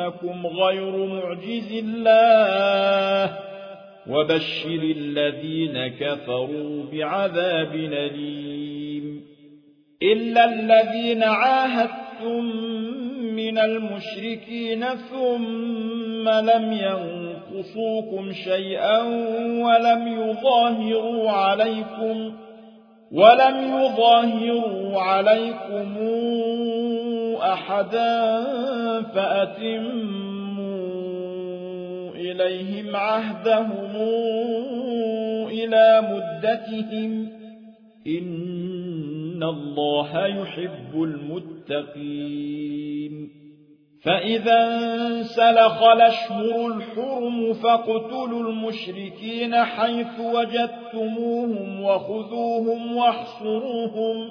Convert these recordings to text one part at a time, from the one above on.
أنكم غير معجز الله وبشر الذين كفروا بعذاب أليم إلا الذين عاهدتم من المشركين ثم لم ينقصوكم شيئا ولم يظاهروا عليكم ولم يظاهروا عليكم أحدا فأتموا إليهم عهدهم إلى مدتهم إن الله يحب المتقين فإذا انسلخ الأشهر الحرم فاقتلوا المشركين حيث وجدتموهم وخذوهم واحصروهم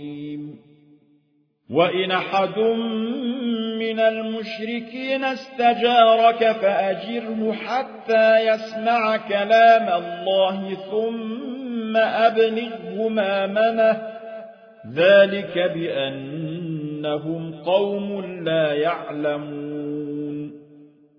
وإن أحد من المشركين استجارك فأجره حتى يسمع كلام الله ثم أبلغه مامنه ذلك بأنهم قوم لا يعلمون.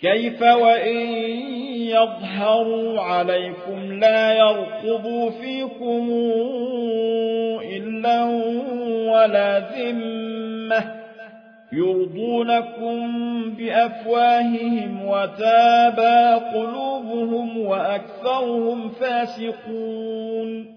كيف وإن يظهروا عليكم لا يرقبوا فيكم إلا ولا ذمة يرضونكم بأفواههم وتابى قلوبهم وأكثرهم فاسقون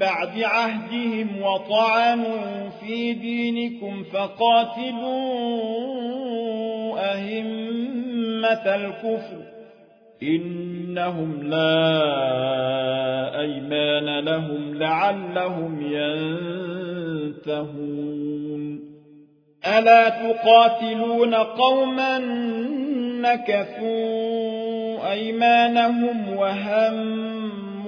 بعد عهدهم وطعنوا في دينكم فقاتلوا أهمة الكفر إنهم لا أيمان لهم لعلهم ينتهون ألا تقاتلون قوما نكثوا أيمانهم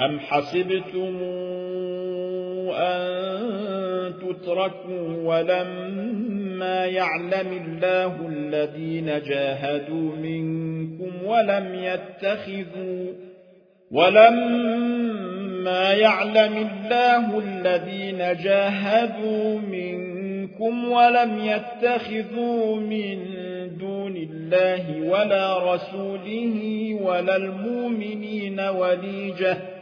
أم حسبتم أن تتركوا ولما يعلم الله الذين جاهدوا منكم ولم يتخذوا ولما يعلم الله الذين جاهدوا منكم ولم يتخذوا من دون الله ولا رسوله ولا المؤمنين وليجة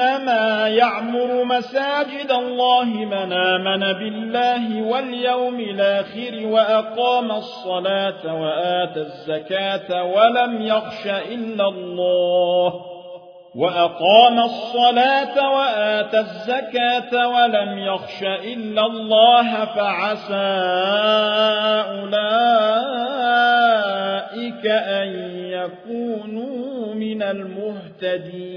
إنما يعمر مساجد الله من آمن بالله واليوم الآخر وأقام الصلاة وآتى الزكاة ولم يخش إلا الله وأقام الصلاة وآتى الزكاة ولم يخش إلا الله فعسى أولئك أن يكونوا من المهتدين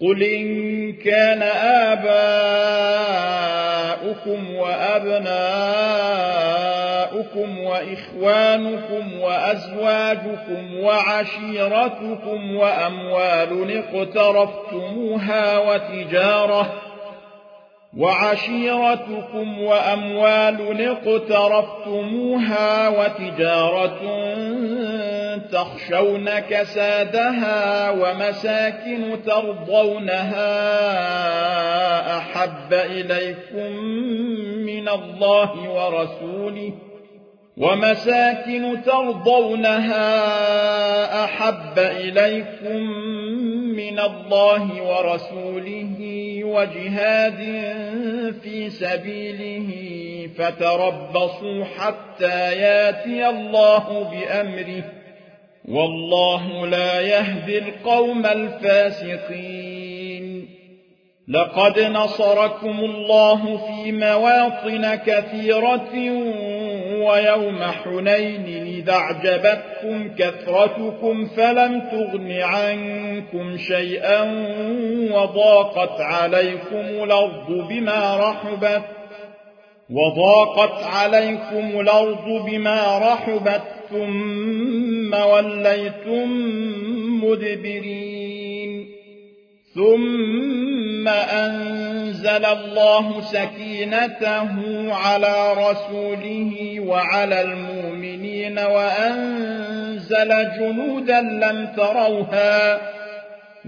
قل إن كان آباؤكم وأبناؤكم وإخوانكم وأزواجكم وعشيرتكم وأموال اقترفتموها وتجارة وعشيرتكم وأموال اقترفتموها وتجارة تخشون كسادها ومساكن ترضونها أحب إليكم من الله ورسوله ومساكن ترضونها أحب إليكم من الله ورسوله وجهاد في سبيله فتربصوا حتى ياتي الله بأمره والله لا يهدي القوم الفاسقين. لقد نصركم الله في مواطن كثيرة ويوم حنين إذا أعجبتكم كثرتكم فلم تغن عنكم شيئا وضاقت عليكم الأرض بما رحبت وضاقت عليكم الأرض بما رحبت ثم وليتم مدبرين ثم أنزل الله سكينته على رسوله وعلى المؤمنين وأنزل جنودا لم تروها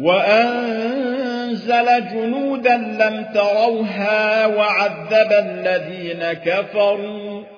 وأنزل جنودا لم تروها وعذب الذين كفروا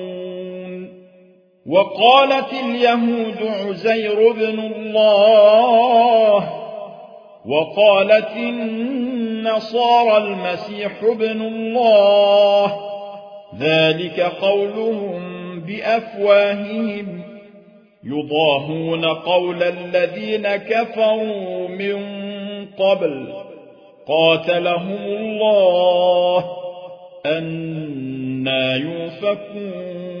وقالت اليهود عزير بن الله وقالت النصارى المسيح بن الله ذلك قولهم بأفواههم. يضاهون قول الذين كفروا من قبل قاتلهم الله أنا يوفكون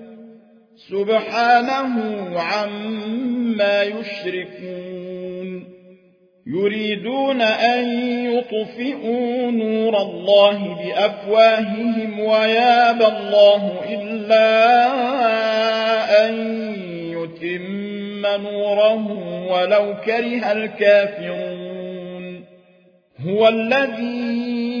سبحانه عما يشركون يريدون أن يطفئوا نور الله بأفواههم ويابى الله إلا أن يتم نوره ولو كره الكافرون هو الذي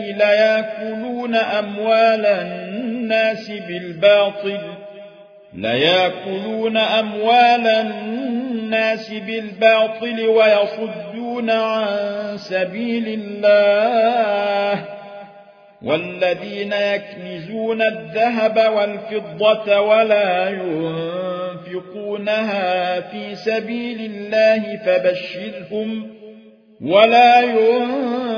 ليأكلون أموال الناس بالباطل. ليأكلون أموال الناس بالباطل ويصدون عن سبيل الله. والذين يكنزون الذهب والفضة ولا ينفقونها في سبيل الله فبشرهم ولا ينفقونها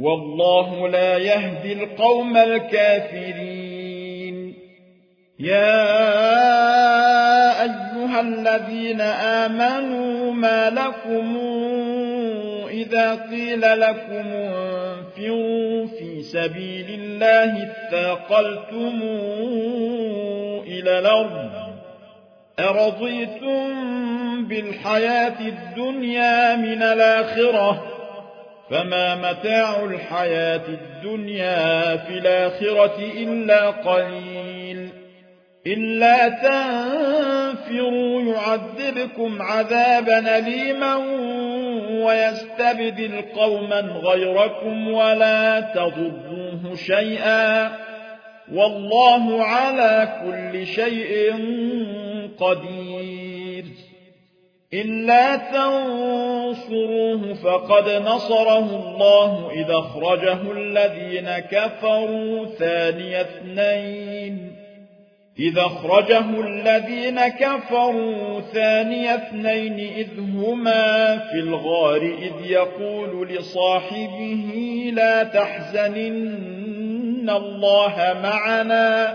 والله لا يهدي القوم الكافرين. يا أيها الذين آمنوا ما لكم إذا قيل لكم انفروا في سبيل الله اتاقلتم إلى الأرض أرضيتم بالحياة الدنيا من الآخرة فما متاع الحياة الدنيا في الآخرة إلا قليل إلا تنفروا يعذبكم عذابا أليما ويستبدل قوما غيركم ولا تضروه شيئا والله على كل شيء قدير إلا تنصروه فقد نصره الله إذا أخرجه الذين كفروا ثاني اثنين. إذا أخرجه الذين كفروا ثاني اثنين إذ هما في الغار إذ يقول لصاحبه لا تحزنن الله معنا.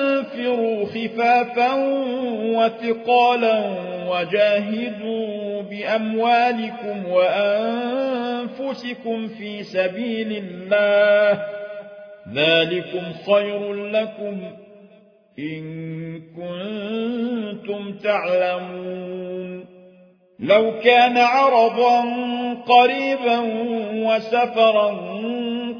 انفروا خفافا وثقالا وجاهدوا بأموالكم وأنفسكم في سبيل الله. ذلكم خير لكم إن كنتم تعلمون. لو كان عرضا قريبا وسفرا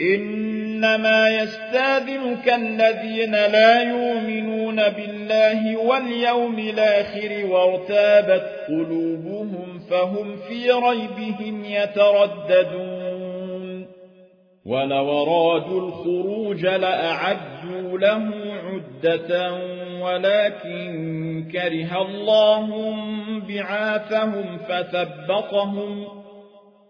إنما يستاذنك الذين لا يؤمنون بالله واليوم الآخر وارتابت قلوبهم فهم في ريبهم يترددون. ولو رادوا الخروج لأعدوا له عدة ولكن كره الله بعاثهم فثبطهم.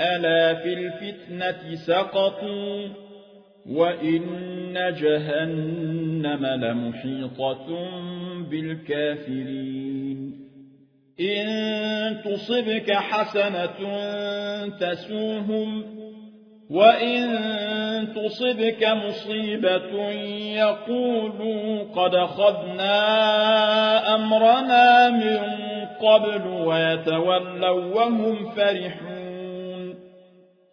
ألا في الفتنة سقطوا وإن جهنم لمحيطة بالكافرين. إن تصبك حسنة تسوهم وإن تصبك مصيبة يقولوا قد خذنا أمرنا من قبل ويتولوا وهم فرحون.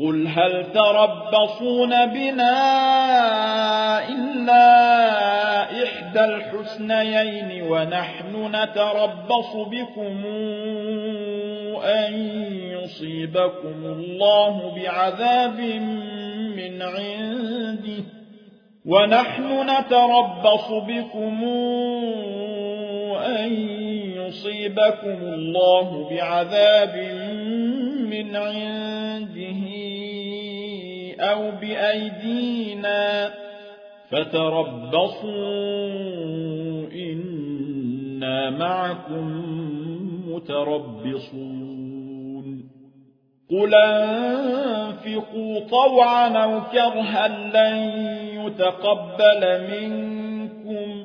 قل هل تربصون بنا إلا إحدى الحسنيين ونحن نتربص بكم أن يصيبكم الله بعذاب من عنده ونحن نتربص بكم أن يصيبكم الله بعذاب من عنده أو بأيدينا فتربصوا إنا معكم متربصون. قل أنفقوا طوعا أو كرها لن يتقبل منكم.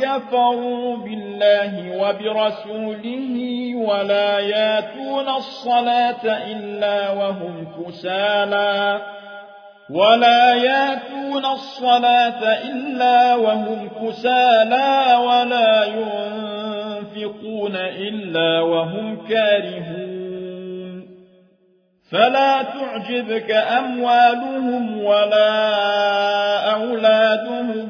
كفروا بالله وبرسوله ولا ياتون الصلاة إلا وهم كسالى ولا ياتون الصلاة إلا وهم كسالى ولا ينفقون إلا وهم كارهون. فلا تعجبك أموالهم ولا أولادهم.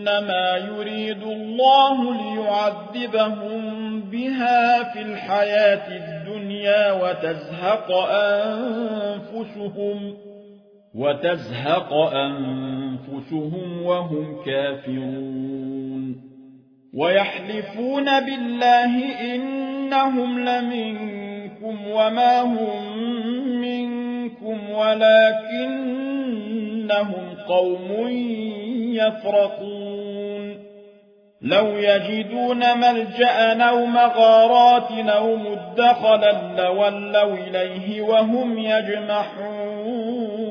إنما يريد الله ليعذبهم بها في الحياة الدنيا وتزهق أنفسهم وتزهق أنفسهم وهم كافرون ويحلفون بالله إنهم لمنكم وما هم منكم ولكنهم قوم يفرقون. لو يجدون ملجأ أو مغارات أو مدخلا لولوا إليه وهم يجمحون.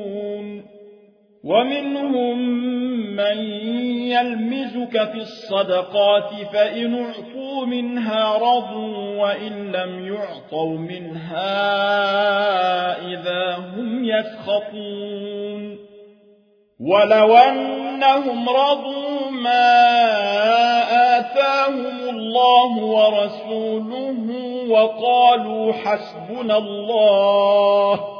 ومنهم من يلمزك في الصدقات فإن اعطوا منها رضوا وإن لم يعطوا منها إذا هم يسخطون. ولو أنهم رضوا ما آتاهم الله ورسوله وقالوا حسبنا الله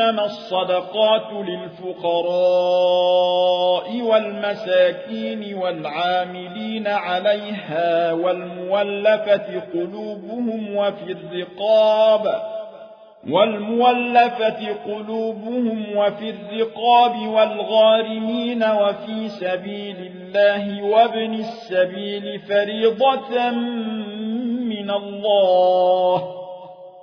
إنما الصدقات للفقراء والمساكين والعاملين عليها والمولفة قلوبهم وفي الرقاب والمولفة قلوبهم وفي الرقاب والغارمين وفي سبيل الله وابن السبيل فريضة من الله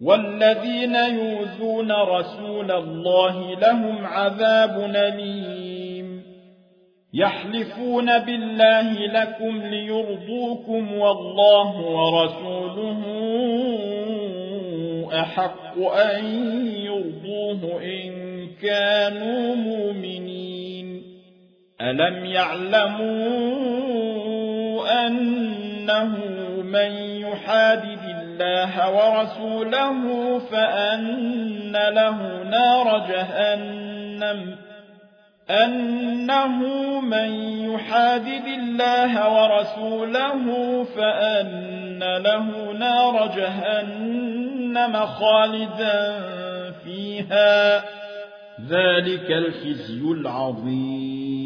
والذين يوذون رسول الله لهم عذاب أليم. يحلفون بالله لكم ليرضوكم والله ورسوله أحق أن يرضوه إن كانوا مؤمنين. ألم يعلموا أنه من يحادد الله ورسوله فأن له نار جهنم. أنه من يحادد الله ورسوله فأن له نار جهنم خالدا فيها. ذلك الخزي العظيم.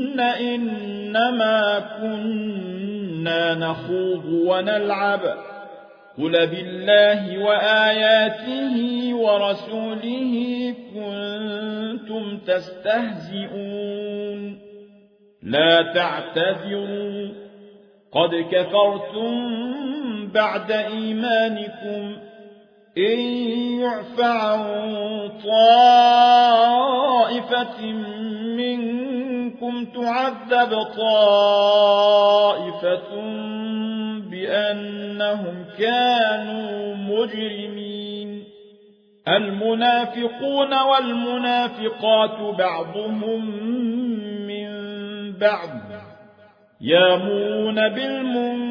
إنما كنا نخوض ونلعب. قل بالله وآياته ورسوله كنتم تستهزئون. لا تعتذروا. قد كفرتم بعد إيمانكم. إن يعفى عن طائفة منكم تعذب طائفة بأنهم كانوا مجرمين. المنافقون والمنافقات بعضهم من بعض. يامون بالمنكر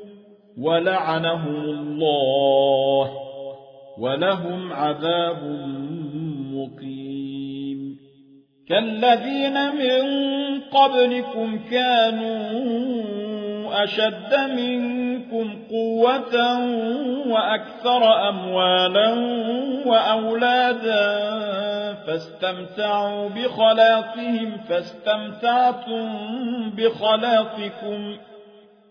ولعنهم الله ولهم عذاب مقيم. كالذين من قبلكم كانوا أشد منكم قوة وأكثر أموالا وأولادا فاستمتعوا بخلاقهم فاستمتعتم بخلاقكم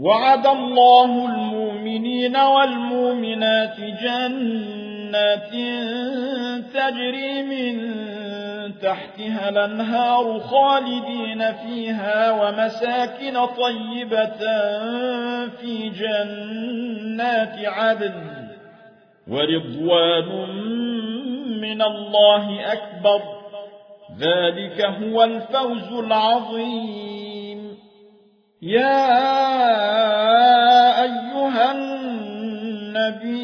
وعد الله المؤمنين والمؤمنات جنات تجري من تحتها الأنهار خالدين فيها ومساكن طيبة في جنات عدن ورضوان من الله أكبر. ذلك هو الفوز العظيم. يا أيها النبي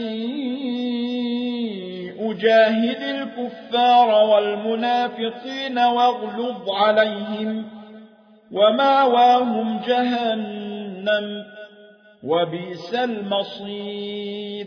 جاهد الكفار والمنافقين واغلظ عليهم وماواهم جهنم وبئس المصير.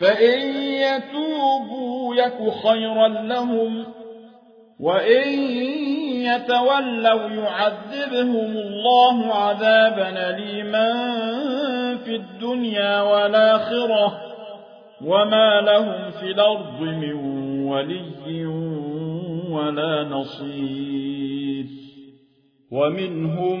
فإن يتوبوا يك خيرا لهم وإن يتولوا يعذبهم الله عذابا ليما في الدنيا والآخرة وما لهم في الأرض من ولي ولا نصير. ومنهم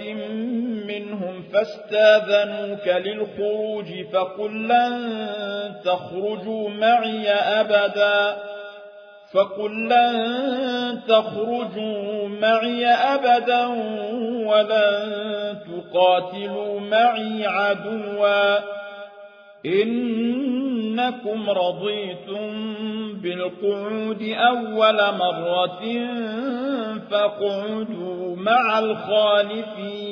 فاستاذنوك للخروج فقل لن تخرجوا معي أبدا. فقل لن تخرجوا معي أبدا ولن تقاتلوا معي عدوا. إنكم رضيتم بالقعود أول مرة فاقعدوا مع الخالفين.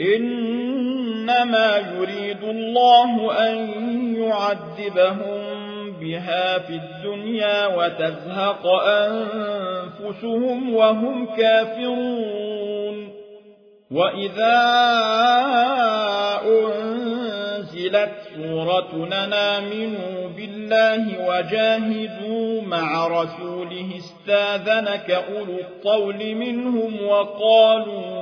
إنما يريد الله أن يعذبهم بها في الدنيا وتزهق أنفسهم وهم كافرون. وإذا أنزلت سورة نامنوا بالله وجاهدوا مع رسوله استاذنك أولو الطول منهم وقالوا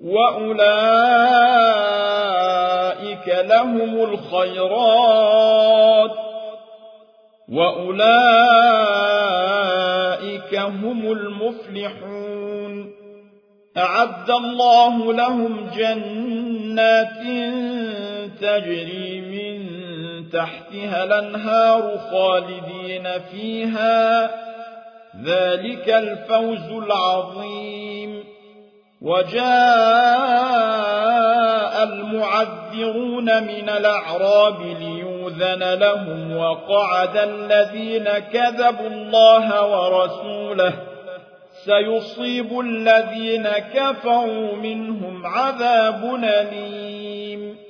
وأولئك لهم الخيرات وأولئك هم المفلحون أعد الله لهم جنات تجري من تحتها الانهار خالدين فيها ذلك الفوز العظيم وجاء المعذرون من الأعراب ليوذن لهم وقعد الذين كذبوا الله ورسوله سيصيب الذين كفروا منهم عذاب أليم.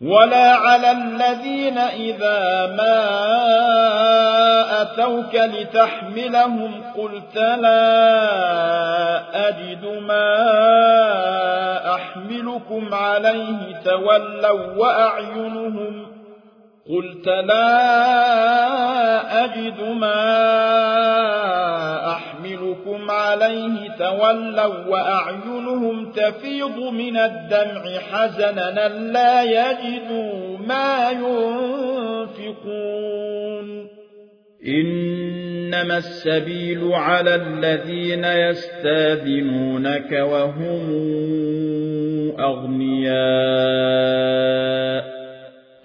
ولا على الذين إذا ما أتوك لتحملهم قلت لا أجد ما أحملكم عليه تولوا وأعينهم قلت لا أجد ما عليه تولوا وأعينهم تفيض من الدمع حزنا لا يجدوا ما ينفقون. إنما السبيل على الذين يستاذنونك وهم أغنياء.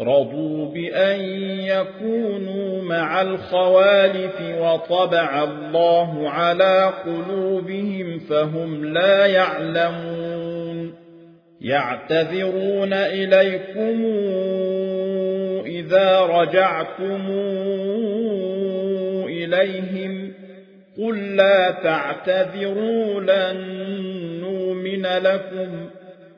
رضوا بأن يكونوا مع الخوالف وطبع الله على قلوبهم فهم لا يعلمون يعتذرون إليكم إذا رجعتم إليهم قل لا تعتذروا لن نؤمن لكم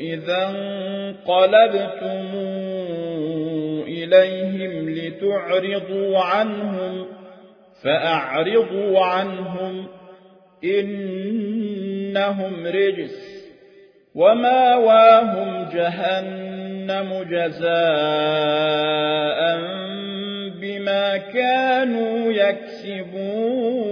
إذا انقلبتم إليهم لتعرضوا عنهم فأعرضوا عنهم إنهم رجس. وماواهم جهنم جزاء بما كانوا يكسبون.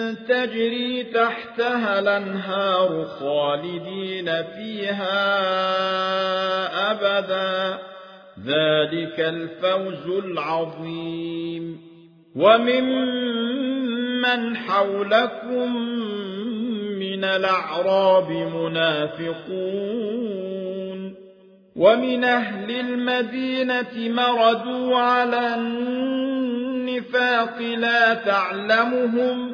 تجري تحتها الأنهار خالدين فيها أبدا. ذلك الفوز العظيم. وممن حولكم من الأعراب منافقون. ومن أهل المدينة مردوا على النفاق لا تعلمهم.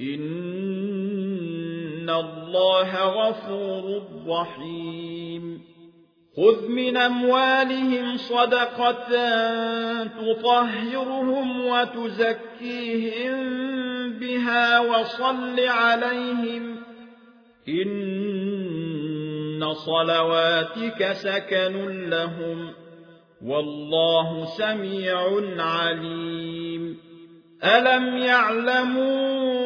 إن الله غفور رحيم خذ من أموالهم صدقة تطهرهم وتزكيهم بها وصل عليهم إن صلواتك سكن لهم والله سميع عليم ألم يعلموا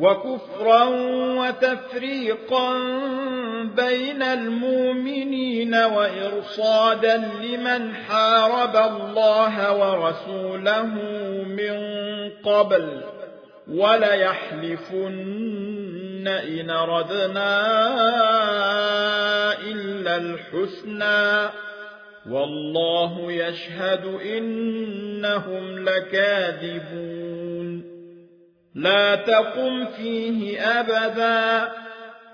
وكفرا وتفريقا بين المؤمنين وإرصادا لمن حارب الله ورسوله من قبل وليحلفن إن ردنا إلا الحسنى والله يشهد إنهم لكاذبون لا تقم فيه أبدا.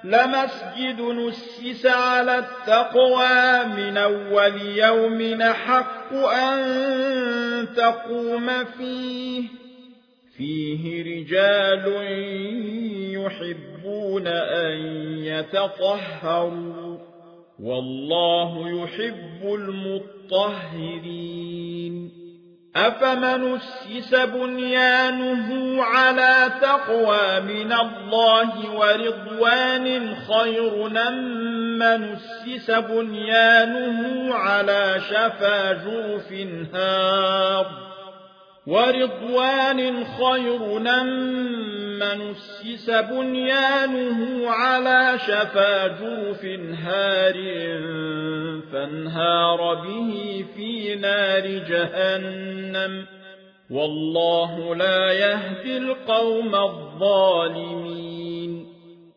لمسجد نسس على التقوى من أول يوم حق أن تقوم فيه. فيه رجال يحبون أن يتطهروا. والله يحب المطهرين. أفمن أسس بنيانه على تقوى من الله ورضوان خير من أسس بنيانه على شفا جوف هار ورضوان خير من اسس بنيانه على شفا جوف هار فانهار به في نار جهنم. والله لا يهدي القوم الظالمين.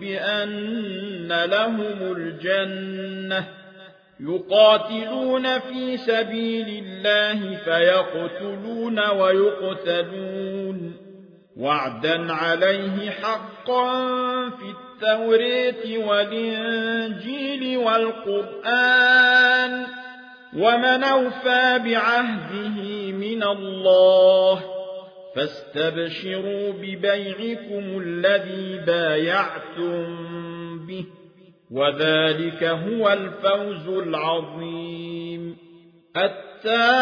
بأن لهم الجنة يقاتلون في سبيل الله فيقتلون ويقتلون. وعدا عليه حقا في التوريت والإنجيل والقرآن. ومن أوفى بعهده من الله فاستبشروا ببيعكم الذي بايعتم به وذلك هو الفوز العظيم. التائبون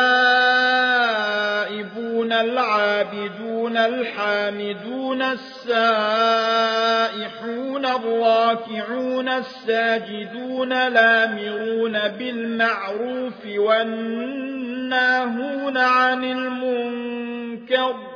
العابدون الحامدون السائحون الراكعون الساجدون الآمرون بالمعروف والناهون عن المنكر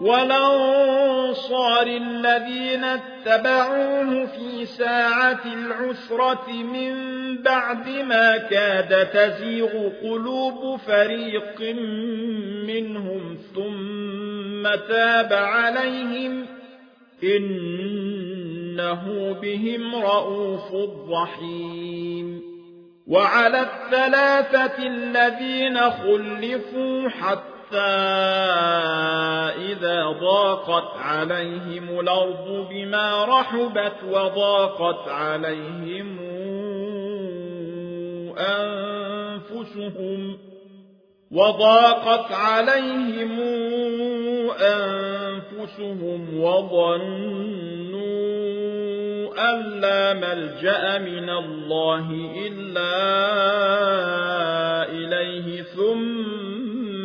والأنصار الذين اتبعوه في ساعة العسرة من بعد ما كاد تزيغ قلوب فريق منهم ثم تاب عليهم إنه بهم رءوف رحيم. وعلى الثلاثة الذين خلفوا حتى إذا ضاقت عليهم الأرض بما رحبت وضاقت عليهم أنفسهم وضاقت عليهم أنفسهم وظنوا أن لا ملجأ من الله إلا إليه ثم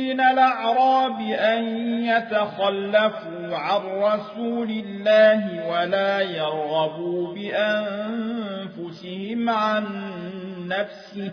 من الأعراب أن يتخلفوا عن رسول الله ولا يرغبوا بأنفسهم عن نفسه.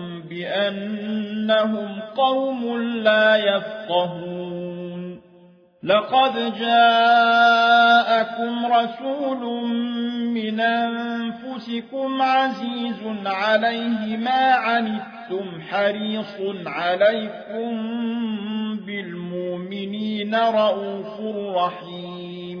بأنهم قوم لا يفقهون. لقد جاءكم رسول من أنفسكم عزيز عليه ما عنتم حريص عليكم بالمؤمنين رؤوف رحيم.